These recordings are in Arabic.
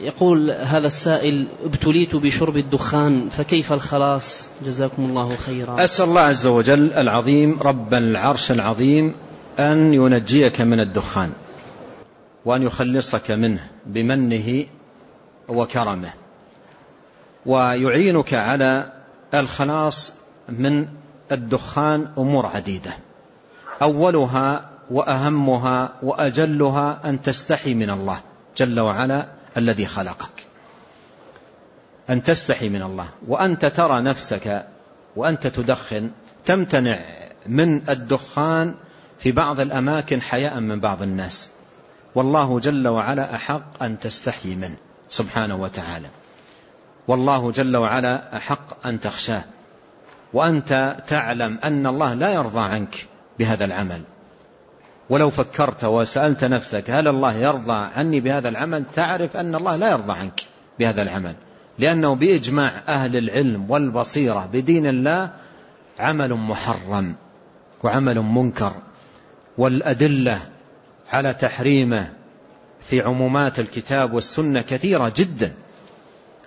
يقول هذا السائل ابتليت بشرب الدخان فكيف الخلاص؟ جزاكم الله خيرا. أسأل الله عز وجل العظيم رب العرش العظيم أن ينجيك من الدخان وأن يخلصك منه بمنه وكرمه ويعينك على الخلاص من الدخان أمور عديدة. أولها وأهمها وأجلها أن تستحي من الله جل وعلا. الذي خلقك. أن تستحي من الله وأنت ترى نفسك وأنت تدخن تمتنع من الدخان في بعض الأماكن حياء من بعض الناس. والله جل وعلا أحق أن تستحي منه سبحانه وتعالى. والله جل وعلا أحق أن تخشاه. وأنت تعلم أن الله لا يرضى عنك بهذا العمل. ولو فكرت وسألت نفسك هل الله يرضى عني بهذا العمل تعرف أن الله لا يرضى عنك بهذا العمل. لأنه بإجماع أهل العلم والبصيرة بدين الله عمل محرم وعمل منكر. والأدلة على تحريمه في عمومات الكتاب والسنة كثيرة جدا.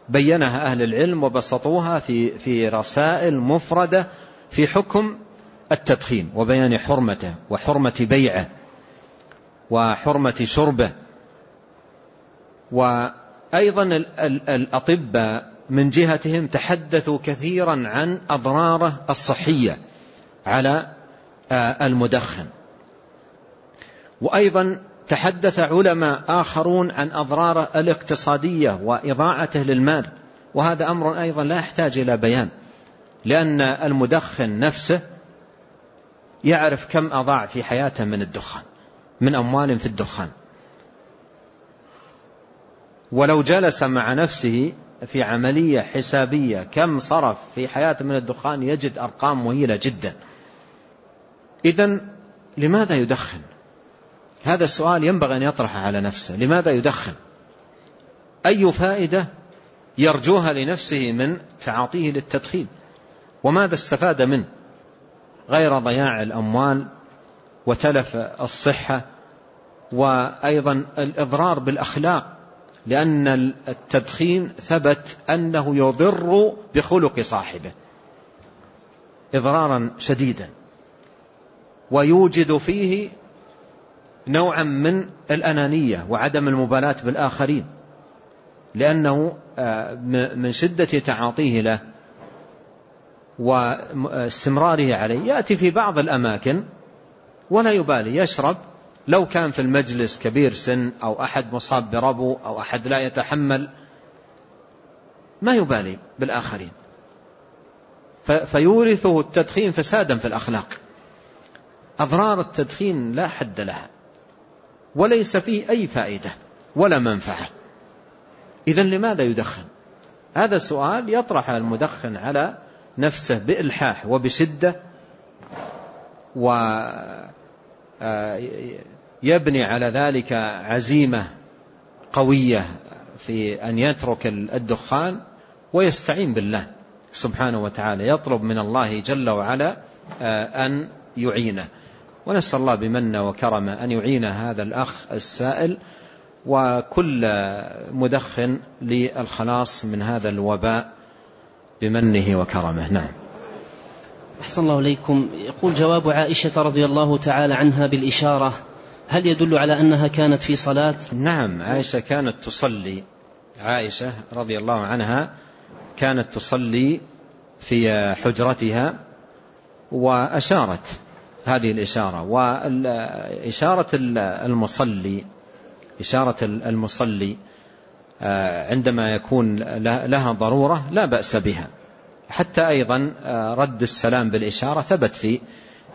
بينها أهل العلم وبسطوها في في رسائل مفردة في حكم التدخين وبيان حرمته وحرمة بيعه وحرمة شربه. وأيضا الأطباء من جهتهم تحدثوا كثيرا عن أضراره الصحية على المدخن. وأيضا تحدث علماء آخرون عن أضراره الاقتصادية وإضاعته للمال. وهذا أمر أيضا لا يحتاج إلى بيان لأن المدخن نفسه يعرف كم أضاع في حياته من الدخان من أموال في الدخان. ولو جلس مع نفسه في عملية حسابية كم صرف في حياته من الدخان يجد أرقام مهيلة جدا. إذا لماذا يدخن؟ هذا السؤال ينبغي أن يطرح على نفسه. لماذا يدخن؟ أي فائدة يرجوها لنفسه من تعاطيه للتدخين؟ وماذا استفاد منه؟ غير ضياع الأموال وتلف الصحة وأيضا الإضرار بالأخلاق لأن التدخين ثبت أنه يضر بخلق صاحبه إضرارا شديدا ويوجد فيه نوعا من الأنانية وعدم المبالاة بالآخرين لأنه آه، من شدة تعاطيه له واستمراره عليه. يأتي في بعض الأماكن ولا يبالي يشرب. لو كان في المجلس كبير سن أو أحد مصاب بربو أو أحد لا يتحمل ما يبالي بالآخرين. فيورثه التدخين فسادا في الأخلاق. أضرار التدخين لا حد لها وليس فيه أي فائدة ولا منفعة. إذا لماذا يدخن؟ هذا السؤال يطرح المدخن على نفسه بإلحاح وبشدة ويبني آه، على ذلك عزيمة قوية في أن يترك الدخان ويستعين بالله سبحانه وتعالى يطلب من الله جل وعلا آه، أن يعينه. ونسأل الله بمنه وكرمه أن يعين هذا الأخ السائل وكل مدخن للخلاص من هذا الوباء. بمنه وكرمه. نعم. أحسن الله إليكم. يقول جواب عائشة رضي الله تعالى عنها بالإشارة هل يدل على أنها كانت في صلاة؟ نعم عائشة كانت تصلي. عائشة رضي الله عنها كانت تصلي في حجرتها وأشارت هذه الإشارة. وإشارة المصلي إشارة المصلي عندما يكون لها ضرورة لا بأس بها. حتى أيضا آه، رد السلام بالإشارة ثبت في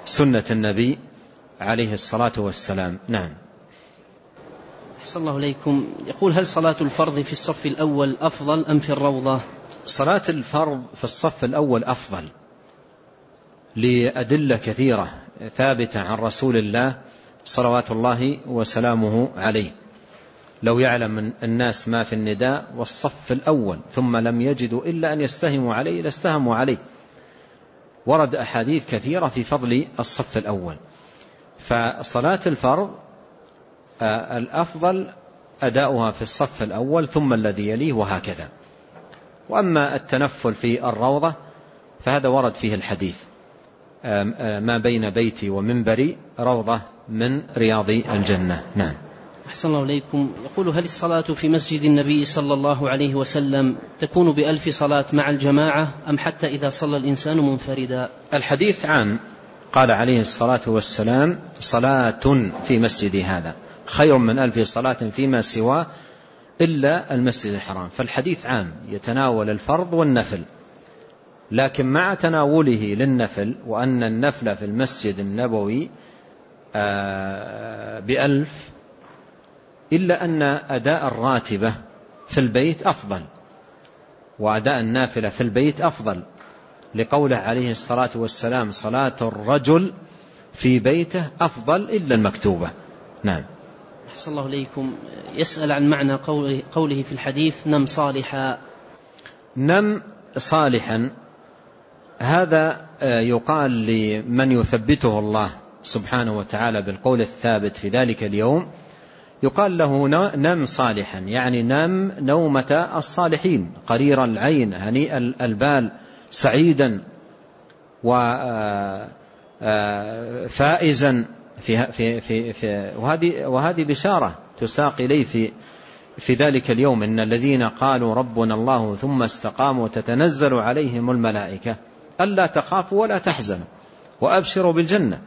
سنة النبي عليه الصلاة والسلام. نعم. أحسن الله إليكم. يقول هل صلاة الفرض في الصف الأول أفضل أم في الروضة؟ صلاة الفرض في الصف الأول أفضل لأدلة كثيرة ثابتة عن رسول الله صلوات الله وسلامه عليه. لو يعلم الناس ما في النداء والصف الأول ثم لم يجدوا إلا أن يستهموا عليه لاستهموا عليه. ورد أحاديث كثيرة في فضل الصف الأول. فصلاة الفرض آه، الأفضل أداؤها في الصف الأول ثم الذي يليه وهكذا. وأما التنفل في الروضة فهذا ورد فيه الحديث. ما بين بيتي ومنبري روضة من رياض الجنة. نعم. أحسن الله إليكم. يقول هل الصلاة في مسجد النبي صلى الله عليه وسلم تكون بألف صلاة مع الجماعة أم حتى إذا صلى الإنسان منفردا؟ الحديث عام. قال عليه الصلاة والسلام صلاة في مسجد هذا. خير من ألف صلاة فيما سواه إلا المسجد الحرام. فالحديث عام. يتناول الفرض والنفل. لكن مع تناوله للنفل وأن النفل في المسجد النبوي آه، بألف إلا أن أداء الراتبة في البيت أفضل وأداء النافلة في البيت أفضل لقوله عليه الصلاة والسلام صلاة الرجل في بيته أفضل إلا المكتوبة نعم. أحسن الله إليكم. يسأل عن معنى قوله, قوله في الحديث نم صالحا نم صالحا هذا آه، يقال لمن يثبته الله سبحانه وتعالى بالقول الثابت في ذلك اليوم يقال له نم صالحا يعني نم نومة الصالحين قرير العين هنيء البال سعيدا وفائزا في في في, في وهذه وهذه بشارة تساق إليه في في ذلك اليوم إن الذين قالوا ربنا الله ثم استقاموا تتنزل عليهم الملائكة ألا تخافوا ولا تحزنوا وأبشروا بالجنة.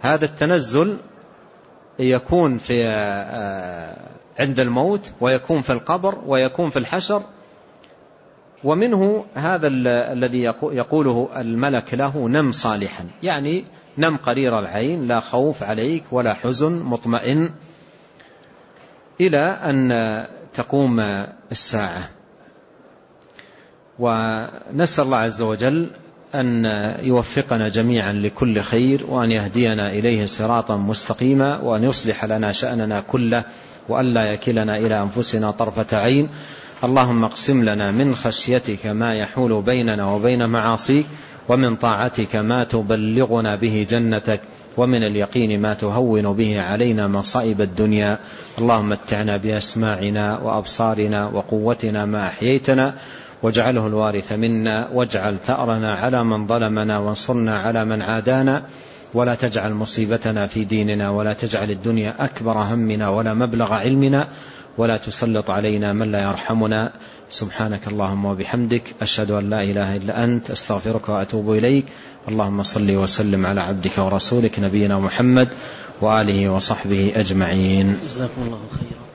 هذا التنزل يكون في عند الموت ويكون في القبر ويكون في الحشر. ومنه هذا الذي يقوله الملك له نم صالحا. يعني نم قرير العين لا خوف عليك ولا حزن مطمئن إلى أن تقوم الساعة. ونسأل الله عز وجل أن يوفقنا جميعا لكل خير وأن يهدينا إليه صراطا مستقيما وأن يصلح لنا شأننا كله وأن لا يكلنا إلى أنفسنا طرفة عين. اللهم اقسم لنا من خشيتك ما يحول بيننا وبين معاصيك ومن طاعتك ما تبلغنا به جنتك ومن اليقين ما تهون به علينا مصائب الدنيا. اللهم متعنا بأسماعنا وأبصارنا وقوتنا ما أحييتنا واجعله الوارث منا واجعل ثأرنا على من ظلمنا وانصرنا على من عادانا. ولا تجعل مصيبتنا في ديننا ولا تجعل الدنيا أكبر همنا ولا مبلغ علمنا. ولا تسلط علينا من لا يرحمنا. سبحانك اللهم وبحمدك أشهد أن لا إله إلا أنت أستغفرك وأتوب إليك. اللهم صل وسلم على عبدك ورسولك نبينا محمد وآله وصحبه أجمعين. جزاكم الله خيرا.